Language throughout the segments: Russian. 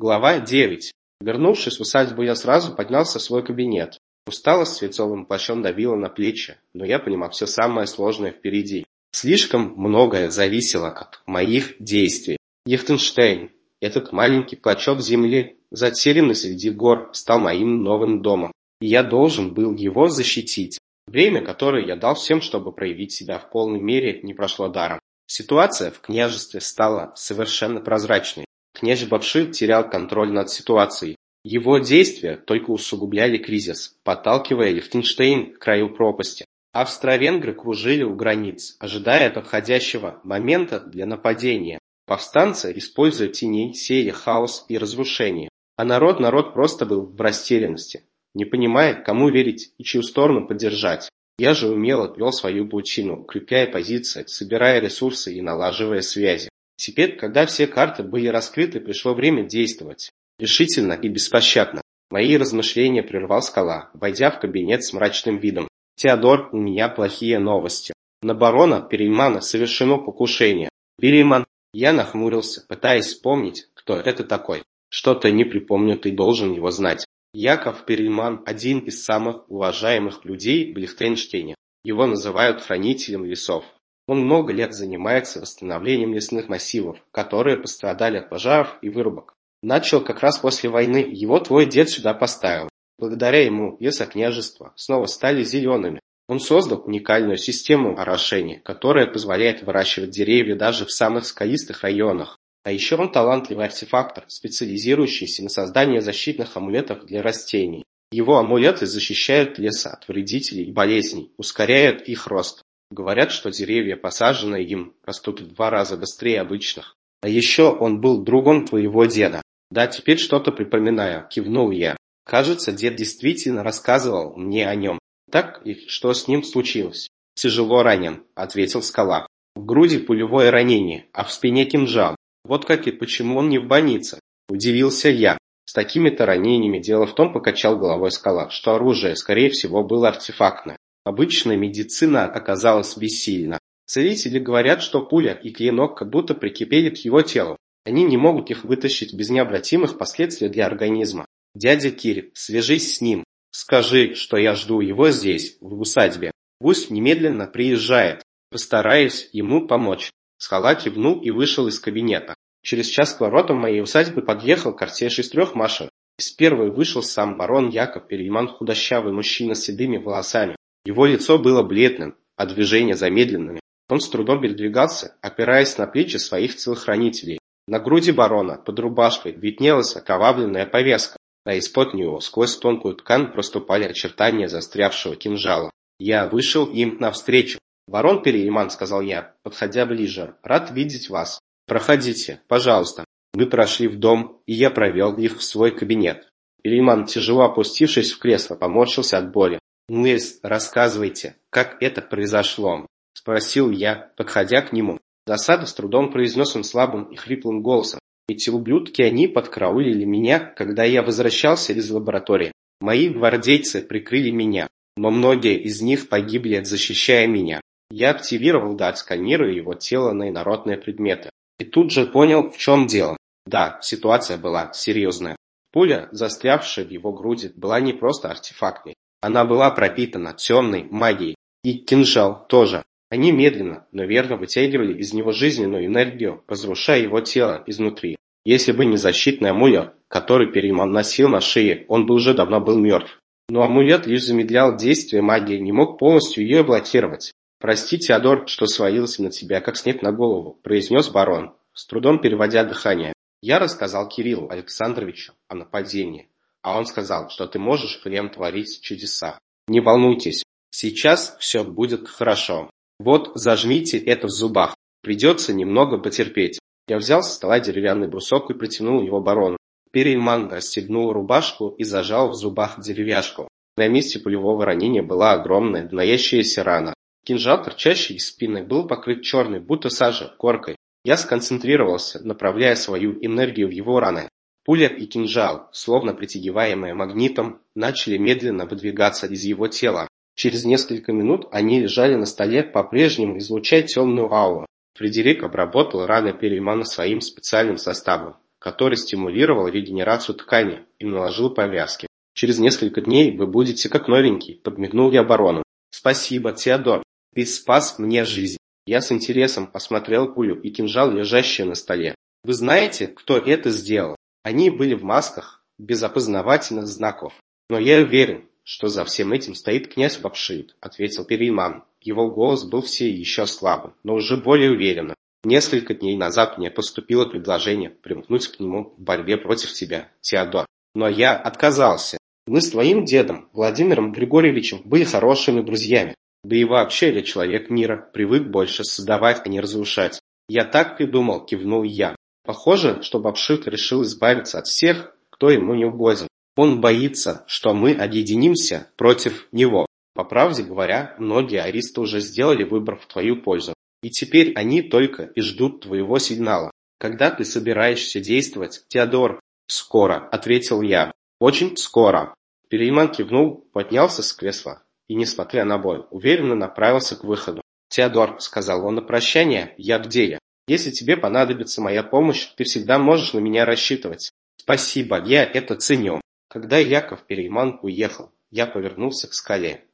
Глава 9. Вернувшись в усадьбу, я сразу поднялся в свой кабинет. Усталость свинцовым плащом давила на плечи, но я понимал все самое сложное впереди. Слишком многое зависело от моих действий. Лихтенштейн, этот маленький клочок земли, затерянный среди гор, стал моим новым домом. И я должен был его защитить. Время, которое я дал всем, чтобы проявить себя в полной мере, не прошло даром. Ситуация в княжестве стала совершенно прозрачной. Князь Бавшир терял контроль над ситуацией. Его действия только усугубляли кризис, подталкивая Лихтенштейн к краю пропасти. Австро-венгры кружили у границ, ожидая подходящего момента для нападения. Повстанцы, используя теней, сеяли хаос и разрушение. А народ, народ просто был в растерянности, не понимая, кому верить и чью сторону поддержать. Я же умело вел свою паутину, укрепляя позиции, собирая ресурсы и налаживая связи. Теперь, когда все карты были раскрыты, пришло время действовать. Решительно и беспощадно. Мои размышления прервал скала, войдя в кабинет с мрачным видом. «Теодор, у меня плохие новости. На барона Перельмана совершено покушение. Перельман...» Я нахмурился, пытаясь вспомнить, кто это такой. Что-то не припомню, ты должен его знать. Яков Перельман – один из самых уважаемых людей в Лихтенштейне. Его называют хранителем лесов. Он много лет занимается восстановлением лесных массивов, которые пострадали от пожаров и вырубок. Начал как раз после войны, его твой дед сюда поставил. Благодаря ему лесокняжества снова стали зелеными. Он создал уникальную систему орошения, которая позволяет выращивать деревья даже в самых скалистых районах. А еще он талантливый артефактор, специализирующийся на создании защитных амулетов для растений. Его амулеты защищают леса от вредителей и болезней, ускоряют их рост. Говорят, что деревья, посаженные им, растут в два раза быстрее обычных. А еще он был другом твоего деда. Да, теперь что-то припоминаю, кивнул я. Кажется, дед действительно рассказывал мне о нем. Так и что с ним случилось? Тяжело ранен, ответил скала. В груди пулевое ранение, а в спине кинжал. Вот как и почему он не в больнице. Удивился я. С такими-то ранениями дело в том, покачал головой скала, что оружие, скорее всего, было артефактное. Обычная медицина оказалась бессильна. Целители говорят, что пуля и клинок как будто прикипели к его телу. Они не могут их вытащить без необратимых последствий для организма. Дядя Кирь, свяжись с ним. Скажи, что я жду его здесь, в усадьбе. Пусть немедленно приезжает. Постараюсь ему помочь. Скала кивнул и вышел из кабинета. Через час к воротам моей усадьбы подъехал кортеж из трех машин. Из первой вышел сам барон Яков Перельман, худощавый мужчина с седыми волосами. Его лицо было бледным, а движения замедленными. Он с трудом передвигался, опираясь на плечи своих телохранителей. На груди барона под рубашкой виднелась окровавленная повязка, а из-под него сквозь тонкую ткань проступали очертания застрявшего кинжала. Я вышел им навстречу. «Барон Перейман», — сказал я, подходя ближе, — «рад видеть вас. Проходите, пожалуйста». Мы прошли в дом, и я провел их в свой кабинет. Перейман, тяжело опустившись в кресло, поморщился от боли. «Луис, рассказывайте, как это произошло?» – спросил я, подходя к нему. Досада с трудом произнес он слабым и хриплым голосом. Эти ублюдки, они подкараулили меня, когда я возвращался из лаборатории. Мои гвардейцы прикрыли меня, но многие из них погибли, защищая меня. Я активировал дат, сканируя его тело на инородные предметы. И тут же понял, в чем дело. Да, ситуация была серьезная. Пуля, застрявшая в его груди, была не просто артефактной. Она была пропитана темной магией. И кинжал тоже. Они медленно, но верно вытягивали из него жизненную энергию, разрушая его тело изнутри. Если бы не защитный амулет, который Периман носил на шее, он бы уже давно был мертв. Но амулет лишь замедлял действие магии, не мог полностью ее блокировать. «Прости, Теодор, что свалился на тебя, как снег на голову», – произнес барон, с трудом переводя дыхание. «Я рассказал Кириллу Александровичу о нападении. А он сказал, что ты можешь прям творить чудеса. Не волнуйтесь, сейчас все будет хорошо. Вот зажмите это в зубах. Придется немного потерпеть. Я взял со стола деревянный брусок и протянул его барону. Перельман расстегнул рубашку и зажал в зубах деревяшку. На месте пулевого ранения была огромная, гноящаяся рана. Кинжал, торчащий из спины, был покрыт черной, будто сажа, коркой. Я сконцентрировался, направляя свою энергию в его раны. Пуля и кинжал, словно притягиваемые магнитом, начали медленно выдвигаться из его тела. Через несколько минут они лежали на столе, по-прежнему излучая темную ауру. Фредерик обработал раны Перельмана своим специальным составом, который стимулировал регенерацию ткани и наложил повязки. Через несколько дней вы будете как новенький, подмигнул я барону. Спасибо, Теодор, ты спас мне жизнь. Я с интересом посмотрел пулю и кинжал, лежащие на столе. Вы знаете, кто это сделал? Они были в масках, без опознавательных знаков. Но я уверен, что за всем этим стоит князь Бабшит, ответил Перейман. Его голос был все еще слабым, но уже более уверенным. Несколько дней назад мне поступило предложение примкнуть к нему в борьбе против тебя, Теодор. Но я отказался. Мы с твоим дедом, Владимиром Григорьевичем, были хорошими друзьями. Да и вообще я человек мира, привык больше создавать, а не разрушать. Я так и думал, кивнул я. Похоже, что Бабшит решил избавиться от всех, кто ему не угоден. Он боится, что мы объединимся против него. По правде говоря, многие аристы уже сделали выбор в твою пользу. И теперь они только и ждут твоего сигнала. Когда ты собираешься действовать, Теодор? Скоро, ответил я. Очень скоро. Перейман кивнул, поднялся с кресла и, несмотря на бой, уверенно направился к выходу. «Теодор», — сказал он на прощание, — «я в деле. Если тебе понадобится моя помощь, ты всегда можешь на меня рассчитывать. Спасибо, я это ценю». Когда Яков Перейман уехал, я повернулся к скале.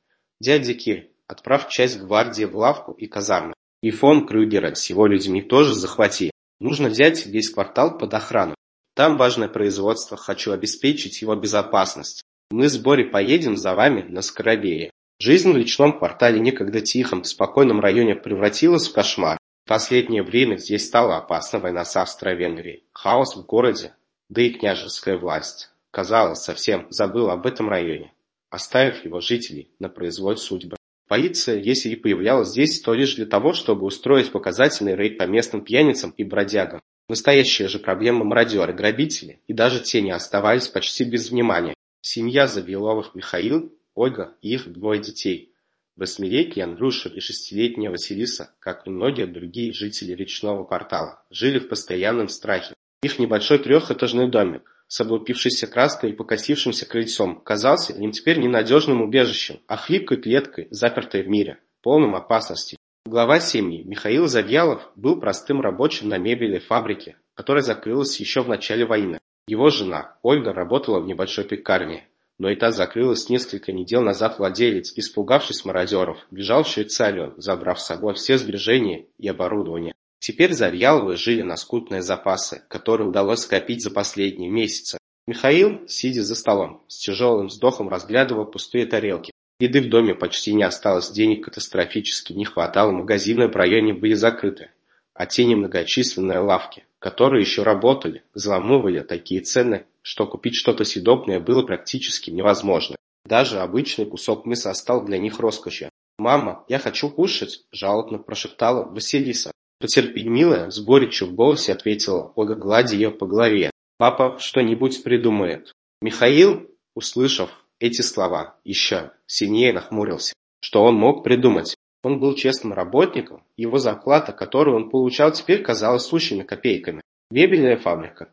«Дядя Кир, отправь часть гвардии в лавку и казармы. И фон Крюгера с его людьми тоже захвати. Нужно взять весь квартал под охрану. Там важное производство, хочу обеспечить его безопасность. Мы с Борей поедем за вами на Скоробее. Жизнь в личном квартале, некогда тихом, спокойном районе превратилась в кошмар. В последнее время здесь стала опасна война с Австро-Венгрией. Хаос в городе, да и княжеская власть казалось, совсем забыл об этом районе, оставив его жителей на произвол судьбы. Полиция, если и появлялась здесь, то лишь для того, чтобы устроить показательный рейд по местным пьяницам и бродягам. Настоящая же проблема мародеры, грабители, и даже те не оставались почти без внимания. Семья Завиловых Михаил, Ольга и их двое детей. Восьмилетний Андрюша и шестилетняя Василиса, как и многие другие жители речного квартала, жили в постоянном страхе. Их небольшой трехэтажный домик, с облупившейся краской и покосившимся крыльцом, казался им теперь ненадежным убежищем, а хлипкой клеткой, запертой в мире, полном опасности. Глава семьи Михаил Завьялов был простым рабочим на мебели фабрике, которая закрылась еще в начале войны. Его жена Ольга работала в небольшой пекарне, но и та закрылась несколько недель назад владелец, испугавшись мародеров, бежал в Швейцарию, забрав с собой все сбережения и оборудование. Теперь Завьяловы жили на скудные запасы, которые удалось скопить за последние месяцы. Михаил, сидя за столом, с тяжелым вздохом разглядывал пустые тарелки. Еды в доме почти не осталось, денег катастрофически не хватало, магазины в районе были закрыты. А те немногочисленные лавки, которые еще работали, взламывали такие цены, что купить что-то съедобное было практически невозможно. Даже обычный кусок мяса стал для них роскошью. «Мама, я хочу кушать!» – жалобно прошептала Василиса. «Потерпи, милая», — с горечью в голосе ответила Ольга, гладя ее по голове. «Папа что-нибудь придумает». Михаил, услышав эти слова, еще сильнее нахмурился. Что он мог придумать? Он был честным работником, его зарплата, которую он получал, теперь казалась сущими копейками. Мебельная фабрика,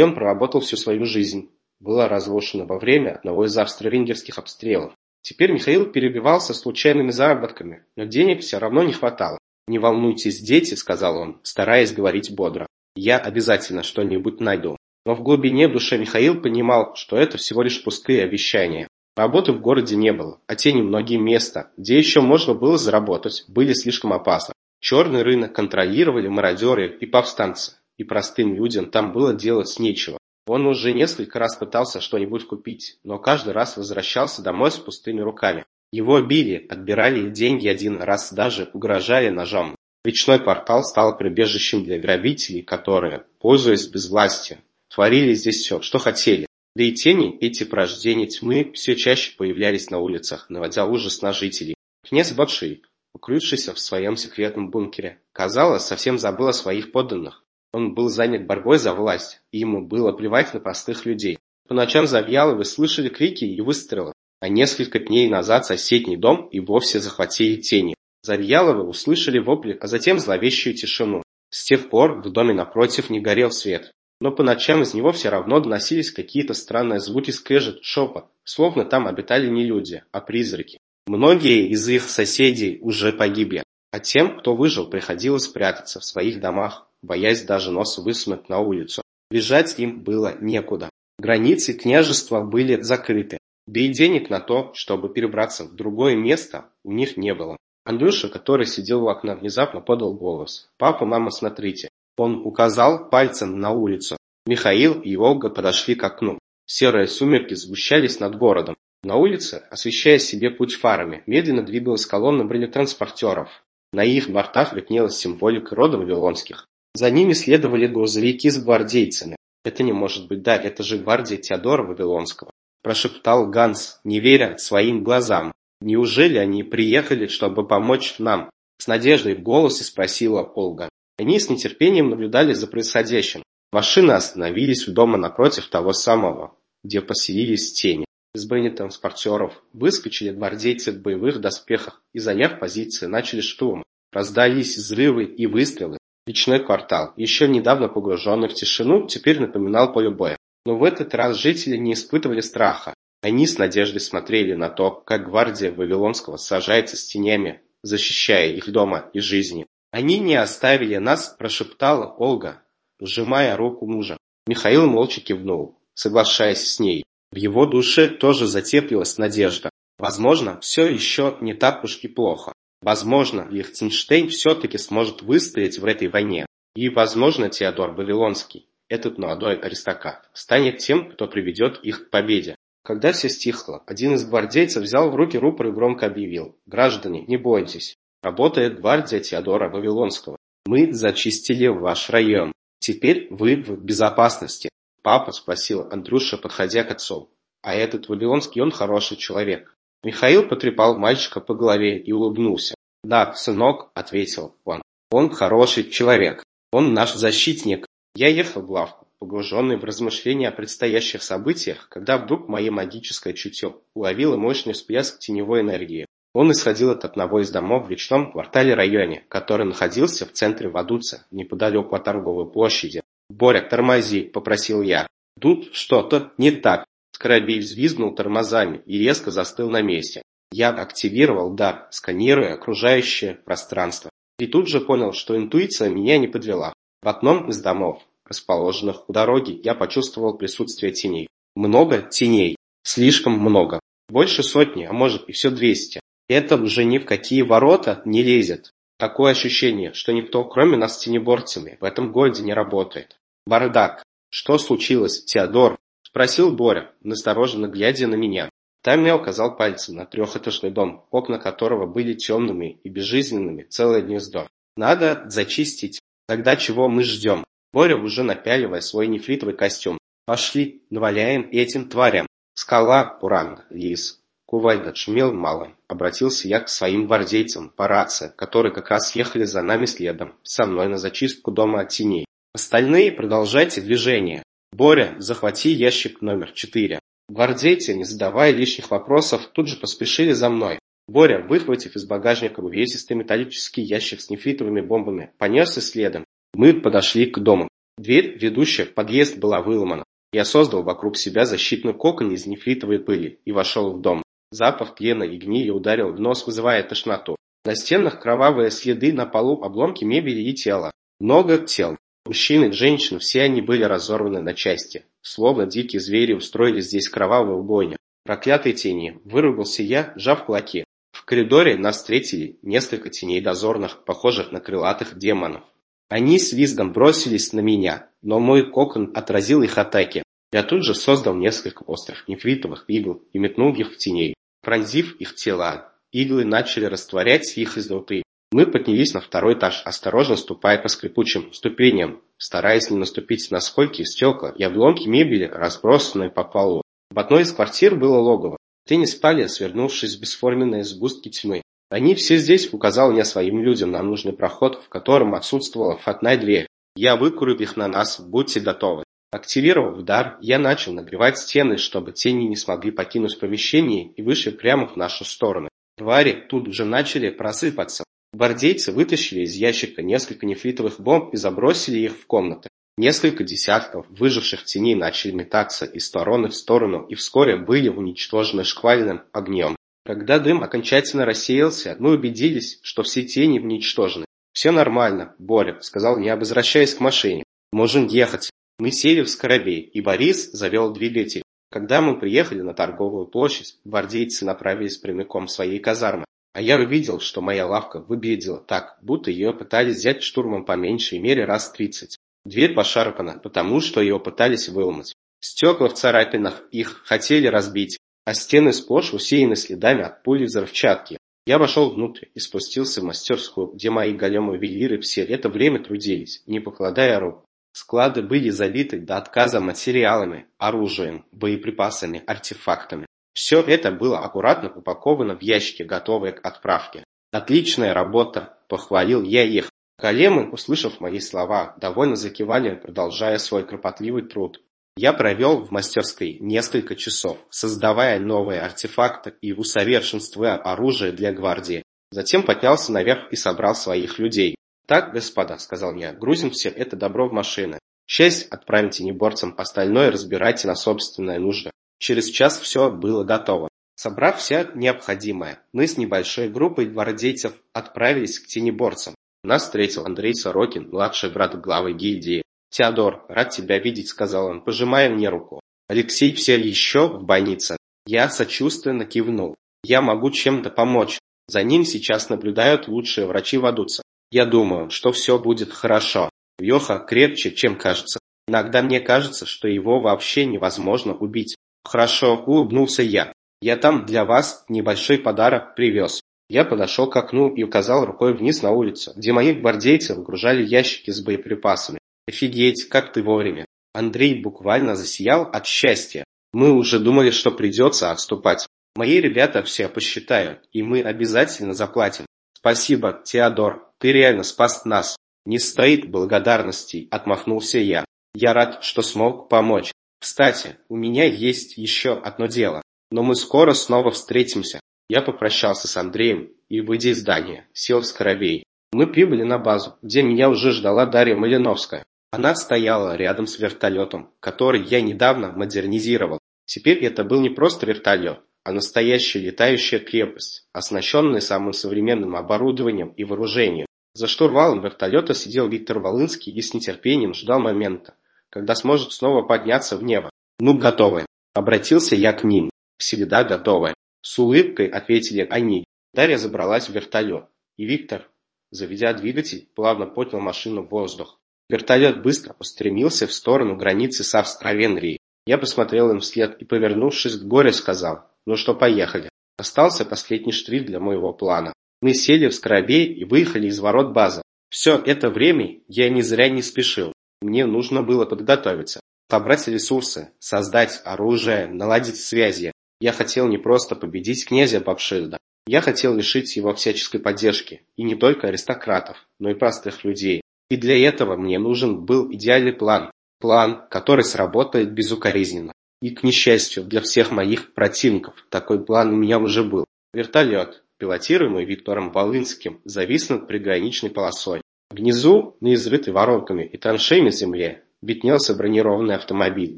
он проработал всю свою жизнь, была разрушена во время одного из австро-венгерских обстрелов. Теперь Михаил перебивался случайными заработками, но денег все равно не хватало. «Не волнуйтесь, дети», — сказал он, стараясь говорить бодро. «Я обязательно что-нибудь найду». Но в глубине души Михаил понимал, что это всего лишь пустые обещания. Работы в городе не было, а те немногие места, где еще можно было заработать, были слишком опасны. Черный рынок контролировали мародеры и повстанцы, и простым людям там было делать нечего. Он уже несколько раз пытался что-нибудь купить, но каждый раз возвращался домой с пустыми руками. Его били, отбирали деньги один раз даже угрожали ножом. Речной портал стал прибежищем для грабителей, которые, пользуясь безвластием, творили здесь все, что хотели. Да и тени, эти порождения тьмы, все чаще появлялись на улицах, наводя ужас на жителей. Князь Батши, укрывшийся в своем секретном бункере, казалось, совсем забыл о своих подданных. Он был занят борьбой за власть, и ему было плевать на простых людей. По ночам Завьяловы слышали крики и выстрелы, а несколько дней назад соседний дом и вовсе захватили тени. Завьяловы услышали вопли, а затем зловещую тишину. С тех пор в доме напротив не горел свет. Но по ночам из него все равно доносились какие-то странные звуки скрежет, шепот, словно там обитали не люди, а призраки. Многие из их соседей уже погибли, а тем, кто выжил, приходилось прятаться в своих домах, боясь даже нос высунуть на улицу. Бежать им было некуда. Границы княжества были закрыты. Да и денег на то, чтобы перебраться в другое место, у них не было. Андрюша, который сидел у окна, внезапно подал голос. «Папа, мама, смотрите!» Он указал пальцем на улицу. Михаил и Ольга подошли к окну. Серые сумерки сгущались над городом. На улице, освещая себе путь фарами, медленно двигалась колонна бронетранспортеров. На их бортах виднелась символика рода Вавилонских. За ними следовали грузовики с гвардейцами. «Это не может быть, да, это же гвардия Теодора Вавилонского», – прошептал Ганс, не веря своим глазам. «Неужели они приехали, чтобы помочь нам?» С надеждой в голосе спросила Ольга. Они с нетерпением наблюдали за происходящим. Машины остановились у дома напротив того самого, где поселились тени. Из бронетранспортеров выскочили гвардейцы в боевых доспехах и, заняв позиции, начали штурм. Раздались взрывы и выстрелы. Личной квартал, еще недавно погруженный в тишину, теперь напоминал поле боя. Но в этот раз жители не испытывали страха. Они с надеждой смотрели на то, как гвардия Вавилонского сражается с тенями, защищая их дома и жизни. «Они не оставили нас», – прошептала Ольга, сжимая руку мужа. Михаил молча кивнул, соглашаясь с ней. В его душе тоже затеплилась надежда. Возможно, все еще не так уж и плохо. Возможно, Лихтенштейн все-таки сможет выстоять в этой войне. И, возможно, Теодор Вавилонский, этот молодой аристократ, станет тем, кто приведет их к победе. Когда все стихло, один из гвардейцев взял в руки рупор и громко объявил. «Граждане, не бойтесь. Работает гвардия Теодора Вавилонского. Мы зачистили ваш район. Теперь вы в безопасности. «Папа?» – спросил Андрюша, подходя к отцу. «А этот Вавилонский, он хороший человек». Михаил потрепал мальчика по голове и улыбнулся. «Да, сынок», – ответил он. «Он хороший человек. Он наш защитник». Я ехал в лавку, погруженный в размышления о предстоящих событиях, когда вдруг мое магическое чутье уловило мощный всплеск теневой энергии. Он исходил от одного из домов в речном квартале районе, который находился в центре Вадуца, неподалеку от торговой площади. «Боря, тормози!» – попросил я. Тут что-то не так. Скоробей взвизгнул тормозами и резко застыл на месте. Я активировал дар, сканируя окружающее пространство. И тут же понял, что интуиция меня не подвела. В одном из домов, расположенных у дороги, я почувствовал присутствие теней. Много теней. Слишком много. Больше сотни, а может и все двести. Это уже ни в какие ворота не лезет. Такое ощущение, что никто, кроме нас тенеборцами, в этом городе не работает. «Бардак! Что случилось, Теодор?» – спросил Боря, настороженно глядя на меня. Там я указал пальцем на трехэтажный дом, окна которого были темными и безжизненными целое гнездо. «Надо зачистить. Тогда чего мы ждем?» Боря уже напяливая свой нефритовый костюм. «Пошли, наваляем этим тварям. Скала, Пуранг, Лис, Кувайда шумел мало. Обратился я к своим гвардейцам по рации, которые как раз ехали за нами следом, со мной на зачистку дома от теней. Остальные продолжайте движение. Боря, захвати ящик номер четыре. Гвардейцы, не задавая лишних вопросов, тут же поспешили за мной. Боря, выхватив из багажника увесистый металлический ящик с нефритовыми бомбами, понесся следом. Мы подошли к дому. Дверь, ведущая в подъезд, была выломана. Я создал вокруг себя защитный кокон из нефритовой пыли и вошел в дом. Запах тлена и гнили ударил в нос, вызывая тошноту. На стенах кровавые следы, на полу обломки мебели и тела. Много тел. Мужчины, женщины, все они были разорваны на части. Словно дикие звери устроили здесь кровавую бойню. Проклятые тени, выругался я, сжав кулаки. В коридоре нас встретили несколько теней дозорных, похожих на крылатых демонов. Они с визгом бросились на меня, но мой кокон отразил их атаки. Я тут же создал несколько острых нефритовых игл и метнул их в теней. Пронзив их тела, иглы начали растворять их изнутри. Мы поднялись на второй этаж, осторожно ступая по скрипучим ступеням, стараясь не наступить на скольки, стекла и обломки мебели, разбросанные по полу. В одной из квартир было логово. Тени спали, свернувшись в бесформенные сгустки тьмы. Они все здесь, указал мне своим людям на нужный проход, в котором отсутствовала входная дверь. Я выкурю их на нас, будьте готовы. Активировав дар, я начал нагревать стены, чтобы тени не смогли покинуть помещение и вышли прямо в нашу сторону. Твари тут же начали просыпаться. Гвардейцы вытащили из ящика несколько нефритовых бомб и забросили их в комнаты. Несколько десятков выживших теней начали метаться из стороны в сторону и вскоре были уничтожены шквальным огнем. Когда дым окончательно рассеялся, мы убедились, что все тени уничтожены. «Все нормально, Боря», — сказал я, возвращаясь к машине. «Можем ехать». Мы сели в скоробей, и Борис завел двигатель. Когда мы приехали на торговую площадь, гвардейцы направились прямиком в своей казармы. А я увидел, что моя лавка выглядела так, будто ее пытались взять штурмом по меньшей мере раз тридцать. Дверь пошарпана, потому что ее пытались выломать. Стекла в царапинах их хотели разбить, а стены сплошь усеяны следами от пули взрывчатки. Я вошел внутрь и спустился в мастерскую, где мои големы ювелиры все это время трудились, не покладая рук. Склады были залиты до отказа материалами, оружием, боеприпасами, артефактами. Все это было аккуратно упаковано в ящики, готовые к отправке. «Отличная работа!» – похвалил я их. Големы, услышав мои слова, довольно закивали, продолжая свой кропотливый труд. Я провел в мастерской несколько часов, создавая новые артефакты и усовершенствуя оружие для гвардии. Затем поднялся наверх и собрал своих людей. «Так, господа», — сказал я, — «грузим все это добро в машины. Часть отправите неборцам, остальное разбирайте на собственное нужды». Через час все было готово. Собрав все необходимое, мы с небольшой группой гвардейцев отправились к тенеборцам. Нас встретил Андрей Сорокин, младший брат главы гильдии. «Теодор, рад тебя видеть», — сказал он, пожимая мне руку. «Алексей все еще в больнице?» Я сочувственно кивнул. «Я могу чем-то помочь. За ним сейчас наблюдают лучшие врачи Вадуца. Я думаю, что все будет хорошо. Йоха крепче, чем кажется. Иногда мне кажется, что его вообще невозможно убить. Хорошо, улыбнулся я. Я там для вас небольшой подарок привез. Я подошел к окну и указал рукой вниз на улицу, где мои гвардейцы выгружали ящики с боеприпасами. Офигеть, как ты вовремя. Андрей буквально засиял от счастья. Мы уже думали, что придется отступать. Мои ребята все посчитают, и мы обязательно заплатим. Спасибо, Теодор, ты реально спас нас. Не стоит благодарностей, отмахнулся я. Я рад, что смог помочь. Кстати, у меня есть еще одно дело, но мы скоро снова встретимся. Я попрощался с Андреем и, выйдя из здания, сел в скоробей. Мы прибыли на базу, где меня уже ждала Дарья Малиновская. Она стояла рядом с вертолетом, который я недавно модернизировал. Теперь это был не просто вертолет, а настоящая летающая крепость, оснащенная самым современным оборудованием и вооружением. За штурвалом вертолета сидел Виктор Волынский и с нетерпением ждал момента, когда сможет снова подняться в небо. «Ну, готовы!» Обратился я к ним. «Всегда готовы!» С улыбкой ответили они. Дарья забралась в вертолет, и Виктор, заведя двигатель, плавно поднял машину в воздух. Вертолет быстро устремился в сторону границы с Австро-Венгрией. Я посмотрел им вслед и, повернувшись к горе, сказал, ну что, поехали. Остался последний штрих для моего плана. Мы сели в скоробей и выехали из ворот базы. Все это время я не зря не спешил. Мне нужно было подготовиться, собрать ресурсы, создать оружие, наладить связи. Я хотел не просто победить князя Бабшильда. Я хотел лишить его всяческой поддержки. И не только аристократов, но и простых людей. И для этого мне нужен был идеальный план. План, который сработает безукоризненно. И, к несчастью для всех моих противников, такой план у меня уже был. Вертолет, пилотируемый Виктором Волынским, завис над приграничной полосой. Внизу, на изрытой воронками и траншеями земле, виднелся бронированный автомобиль,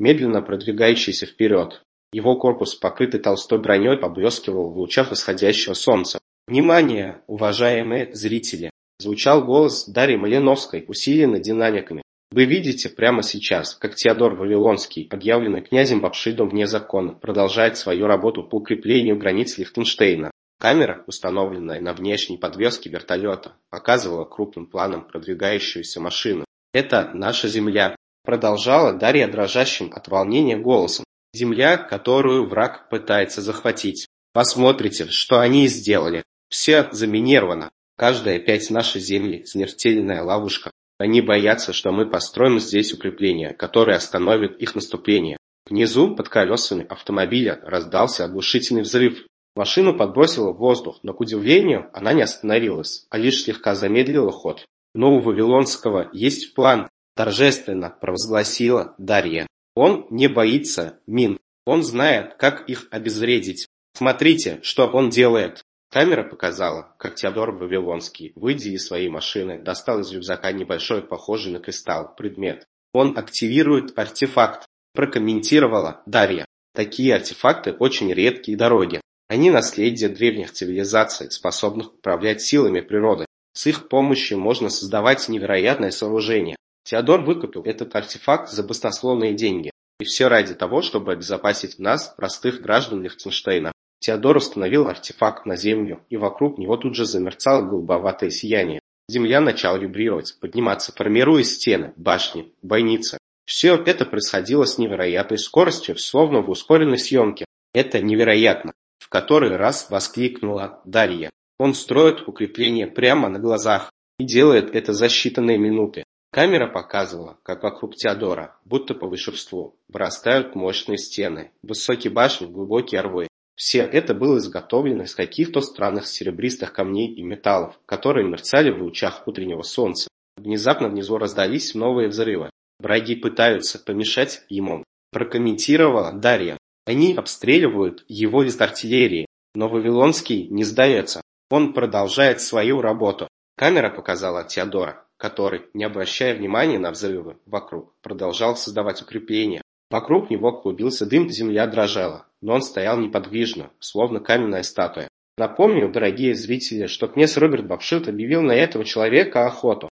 медленно продвигающийся вперед. Его корпус, покрытый толстой броней, поблескивал в лучах восходящего солнца. Внимание, уважаемые зрители! Звучал голос Дарьи Малиновской, усиленный динамиками. Вы видите прямо сейчас, как Теодор Вавилонский, объявленный князем Бабшидом вне закона, продолжает свою работу по укреплению границ Лихтенштейна. Камера, установленная на внешней подвеске вертолета, показывала крупным планом продвигающуюся машину. «Это наша земля», – продолжала Дарья дрожащим от волнения голосом. «Земля, которую враг пытается захватить. Посмотрите, что они сделали. Все заминировано. Каждая пять нашей земли – смертельная ловушка. Они боятся, что мы построим здесь укрепление, которое остановит их наступление. Внизу, под колесами автомобиля, раздался оглушительный взрыв. Машину подбросило в воздух, но, к удивлению, она не остановилась, а лишь слегка замедлила ход. Но у Вавилонского есть план, торжественно провозгласила Дарья. Он не боится мин. Он знает, как их обезвредить. Смотрите, что он делает. Камера показала, как Теодор Вавилонский, выйдя из своей машины, достал из рюкзака небольшой, похожий на кристалл, предмет. Он активирует артефакт, прокомментировала Дарья. Такие артефакты очень редкие дороги. Они наследие древних цивилизаций, способных управлять силами природы. С их помощью можно создавать невероятное сооружение. Теодор выкупил этот артефакт за баснословные деньги. И все ради того, чтобы обезопасить нас, простых граждан Лихтенштейна. Теодор установил артефакт на землю, и вокруг него тут же замерцало голубоватое сияние. Земля начала вибрировать, подниматься, формируя стены, башни, бойницы. Все это происходило с невероятной скоростью, словно в ускоренной съемке. Это невероятно! Который раз воскликнула Дарья. Он строит укрепление прямо на глазах и делает это за считанные минуты. Камера показывала, как вокруг Теодора, будто по волшебству, вырастают мощные стены, высокие башни, глубокие рвы. Все это было изготовлено из каких-то странных серебристых камней и металлов, которые мерцали в лучах утреннего солнца. Внезапно внизу раздались новые взрывы. Враги пытаются помешать ему, прокомментировала Дарья. Они обстреливают его из артиллерии, но Вавилонский не сдается. Он продолжает свою работу. Камера показала Теодора, который, не обращая внимания на взрывы вокруг, продолжал создавать укрепления. Вокруг него клубился дым, земля дрожала, но он стоял неподвижно, словно каменная статуя. Напомню, дорогие зрители, что князь Роберт Бабшит объявил на этого человека охоту.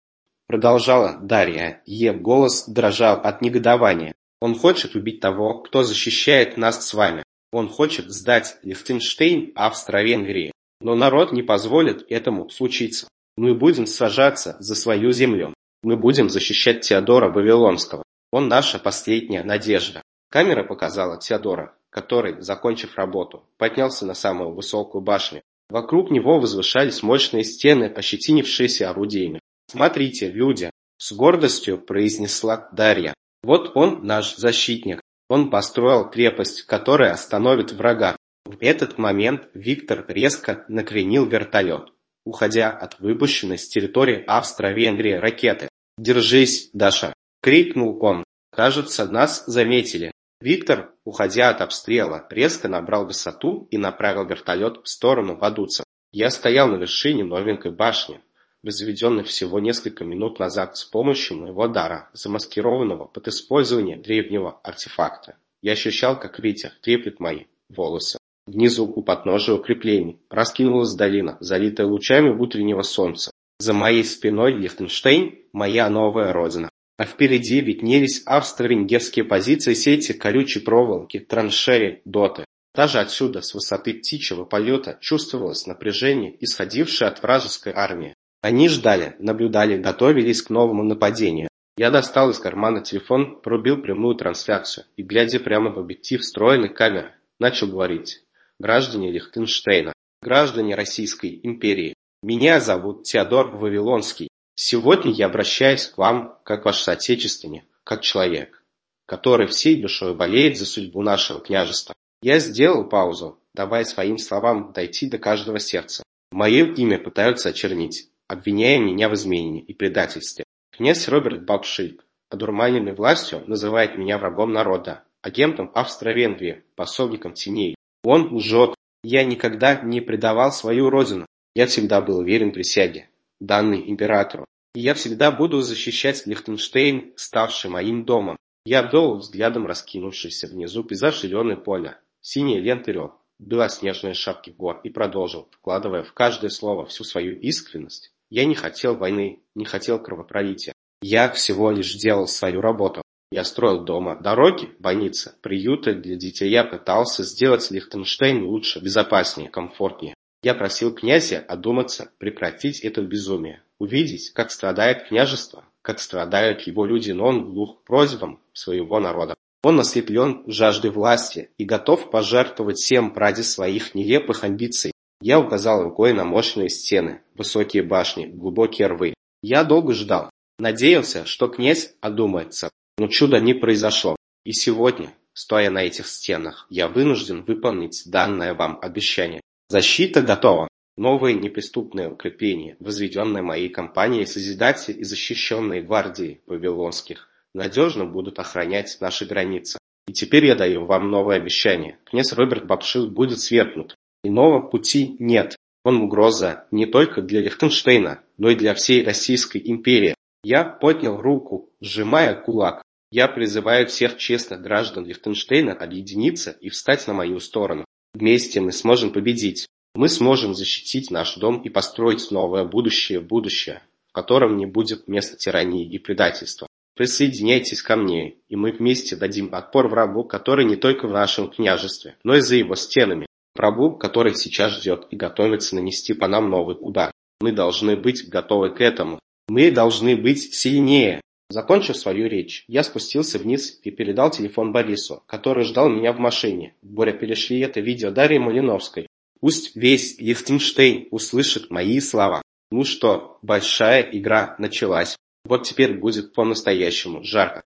Продолжала Дарья, ее голос дрожал от негодования. Он хочет убить того, кто защищает нас с вами. Он хочет сдать Лихтенштейн Австро-Венгрии. Но народ не позволит этому случиться. Мы будем сражаться за свою землю. Мы будем защищать Теодора Вавилонского. Он наша последняя надежда. Камера показала Теодора, который, закончив работу, поднялся на самую высокую башню. Вокруг него возвышались мощные стены, ощетинившиеся орудиями. «Смотрите, люди!» – с гордостью произнесла Дарья. «Вот он наш защитник. Он построил крепость, которая остановит врага. В этот момент Виктор резко накренил вертолет, уходя от выпущенной с территории Австро-Венгрии ракеты. «Держись, Даша!» – крикнул он. «Кажется, нас заметили». Виктор, уходя от обстрела, резко набрал высоту и направил вертолет в сторону Вадуца. Я стоял на вершине новенькой башни, возведенной всего несколько минут назад с помощью моего дара, замаскированного под использование древнего артефакта. Я ощущал, как ветер треплет мои волосы. Внизу у подножия укреплений раскинулась долина, залитая лучами утреннего солнца. За моей спиной Лихтенштейн – моя новая родина. А впереди виднелись австро-венгерские позиции сети колючей проволоки, траншеи, доты. Даже отсюда, с высоты птичьего полета, чувствовалось напряжение, исходившее от вражеской армии. Они ждали, наблюдали, готовились к новому нападению. Я достал из кармана телефон, порубил прямую трансляцию и, глядя прямо в объектив встроенной камеры, начал говорить граждане Лихтенштейна, граждане Российской империи. Меня зовут Теодор Вавилонский. Сегодня я обращаюсь к вам как ваш соотечественник, как человек, который всей душой болеет за судьбу нашего княжества. Я сделал паузу, давая своим словам дойти до каждого сердца. Мое имя пытаются очернить, обвиняя меня в измене и предательстве. Князь Роберт Бабшильд, одурманенный властью, называет меня врагом народа, агентом Австро-Венгрии, пособником теней. Он лжет. Я никогда не предавал свою родину. Я всегда был верен присяге, данной императору. И я всегда буду защищать Лихтенштейн, ставший моим домом. Я обвел взглядом раскинувшийся внизу пейзаж зеленое поле, синие ленты рев, белоснежные шапки гор и продолжил, вкладывая в каждое слово всю свою искренность. Я не хотел войны, не хотел кровопролития. Я всего лишь делал свою работу. Я строил дома, дороги, больницы, приюты для детей. Я пытался сделать Лихтенштейн лучше, безопаснее, комфортнее. Я просил князя одуматься, прекратить это безумие, увидеть, как страдает княжество, как страдают его люди, но он глух просьбам своего народа. Он ослеплен жаждой власти и готов пожертвовать всем ради своих нелепых амбиций. Я указал рукой на мощные стены, высокие башни, глубокие рвы. Я долго ждал, надеялся, что князь одумается, но чуда не произошло. И сегодня, стоя на этих стенах, я вынужден выполнить данное вам обещание. Защита готова. Новые неприступные укрепления, возведенные моей компанией Созидатель и защищенные гвардией Вавилонских, надежно будут охранять наши границы. И теперь я даю вам новое обещание. Князь Роберт Бабшил будет свергнут. Иного пути нет. Он угроза не только для Лихтенштейна, но и для всей Российской империи. Я поднял руку, сжимая кулак. Я призываю всех честных граждан Лихтенштейна объединиться и встать на мою сторону. Вместе мы сможем победить. Мы сможем защитить наш дом и построить новое будущее будущее, в котором не будет места тирании и предательства. Присоединяйтесь ко мне, и мы вместе дадим отпор врагу, который не только в нашем княжестве, но и за его стенами. Врагу, который сейчас ждет и готовится нанести по нам новый удар. Мы должны быть готовы к этому. Мы должны быть сильнее. Закончив свою речь, я спустился вниз и передал телефон Борису, который ждал меня в машине. Боря, перешли это видео Дарье Малиновской. Пусть весь Лихтенштейн услышит мои слова. Ну что, большая игра началась. Вот теперь будет по-настоящему жарко.